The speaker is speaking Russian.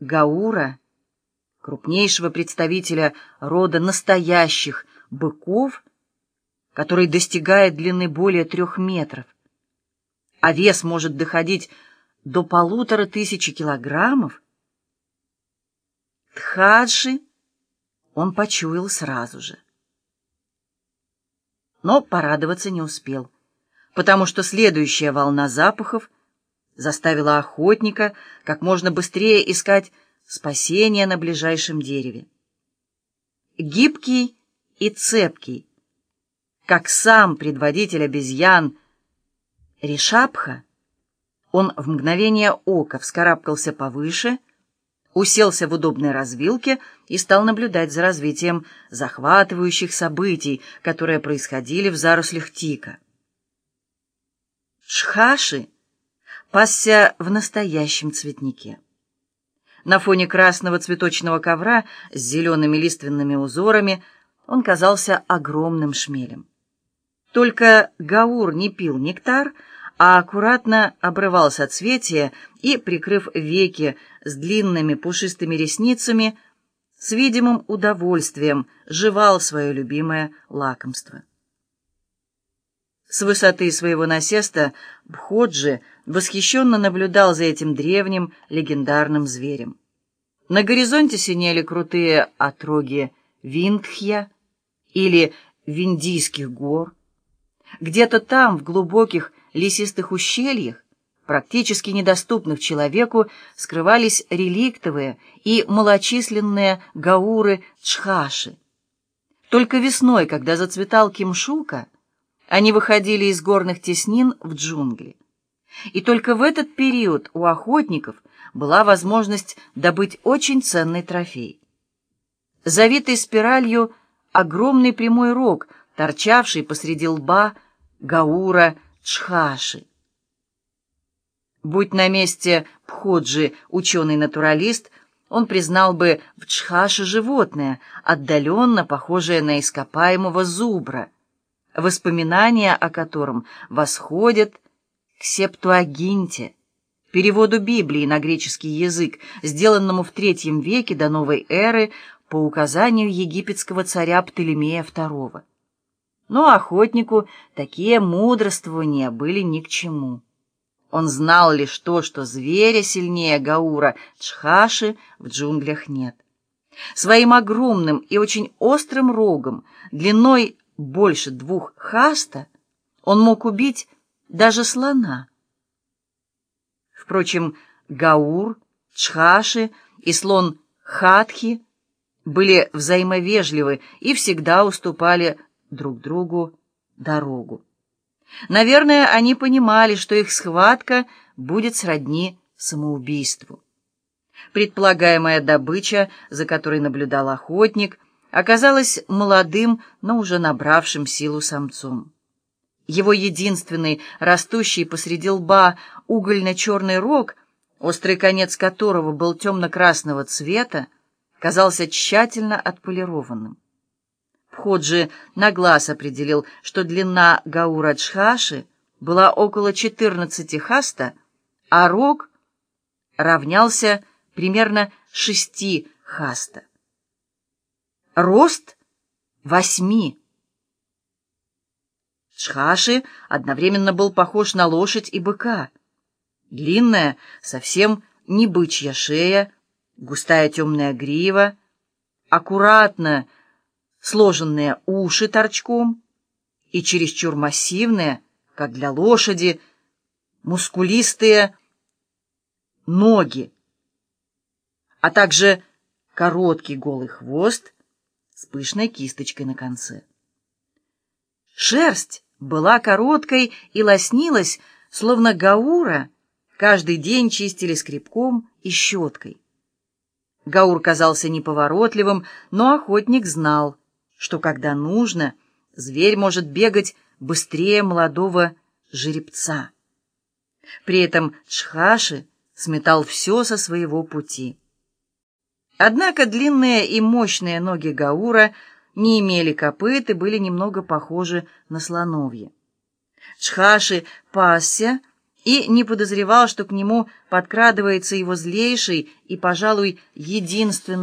Гаура, крупнейшего представителя рода настоящих быков, который достигает длины более трех метров, а вес может доходить до полутора тысячи килограммов, Тхадши он почуял сразу же. Но порадоваться не успел, потому что следующая волна запахов заставила охотника как можно быстрее искать спасение на ближайшем дереве. Гибкий и цепкий, как сам предводитель обезьян Ришапха, он в мгновение ока вскарабкался повыше, уселся в удобной развилке и стал наблюдать за развитием захватывающих событий, которые происходили в зарослях тика. Шхаши пасся в настоящем цветнике. На фоне красного цветочного ковра с зелеными лиственными узорами он казался огромным шмелем. Только Гаур не пил нектар, а аккуратно обрывал соцветия и, прикрыв веки с длинными пушистыми ресницами, с видимым удовольствием жевал свое любимое лакомство. С высоты своего насеста Бходжи восхищенно наблюдал за этим древним легендарным зверем. На горизонте синели крутые отроги Виндхья или Виндийских гор. Где-то там, в глубоких лесистых ущельях, практически недоступных человеку, скрывались реликтовые и малочисленные гауры Чхаши. Только весной, когда зацветал Кимшука, они выходили из горных теснин в джунгли. И только в этот период у охотников была возможность добыть очень ценный трофей. Завитый спиралью огромный прямой рог, торчавший посреди лба Гаура Чхаши. Будь на месте Пходжи ученый-натуралист, он признал бы в Чхаше животное, отдаленно похожее на ископаемого зубра, воспоминания о котором восходят к Септуагинте, переводу Библии на греческий язык, сделанному в третьем веке до новой эры по указанию египетского царя Птолемея II. Но охотнику такие мудрствования были ни к чему. Он знал лишь то, что зверя сильнее Гаура Чхаши в джунглях нет. Своим огромным и очень острым рогом, длиной больше двух хаста, он мог убить даже слона. Впрочем, Гаур, Чхаши и слон Хатхи были взаимовежливы и всегда уступали друг другу дорогу. Наверное, они понимали, что их схватка будет сродни самоубийству. Предполагаемая добыча, за которой наблюдал охотник, оказалась молодым, но уже набравшим силу самцом. Его единственный, растущий посреди лба, угольно-черный рог, острый конец которого был темно-красного цвета, казался тщательно отполированным. Пходжи на глаз определил, что длина Гаура Джхаши была около 14 хаста, а рог равнялся примерно 6 хаста. Рост — восьми. Чхаши одновременно был похож на лошадь и быка. Длинная, совсем не бычья шея, густая темная грива, аккуратно сложенные уши торчком и чересчур массивные, как для лошади, мускулистые ноги, а также короткий голый хвост с пышной кисточкой на конце. Шерсть была короткой и лоснилась, словно гаура, каждый день чистили скребком и щеткой. Гаур казался неповоротливым, но охотник знал, что когда нужно, зверь может бегать быстрее молодого жеребца. При этом Чхаши сметал все со своего пути. Однако длинные и мощные ноги Гаура не имели копыт и были немного похожи на слоновье. Чхаши пасся и не подозревал, что к нему подкрадывается его злейший и, пожалуй, единственный